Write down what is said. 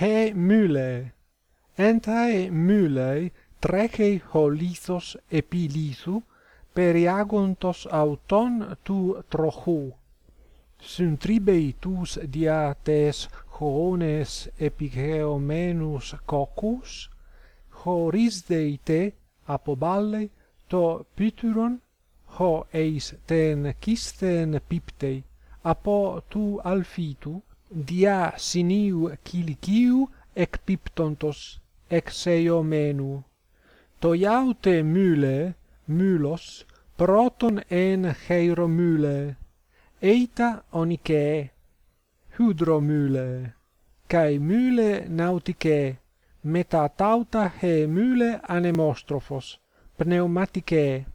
he mule entae mule trechei holisos epilisu periagontos auton tu trochu. Syntribeitus diates hones epigeomenus cocus horis deite apoballe to pythuron ho eis ten kisten piptei apo tu alfitu dia siniu kilikiu ec piptontos ec seomenu toiaute mule mylos proton en heiro mule. Eita onike hydromyle kai mule nautike meta tauta he mule anemostrophos pneumatike